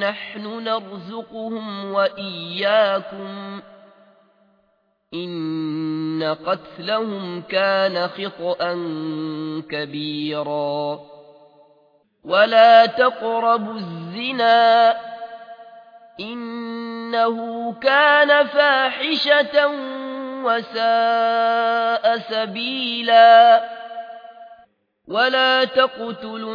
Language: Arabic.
نحن نرزقهم وإياكم إن قتلهم كان خطأ كبيرا ولا تقربوا الزنا إنه كان فاحشة وساء سبيلا ولا تقتلوا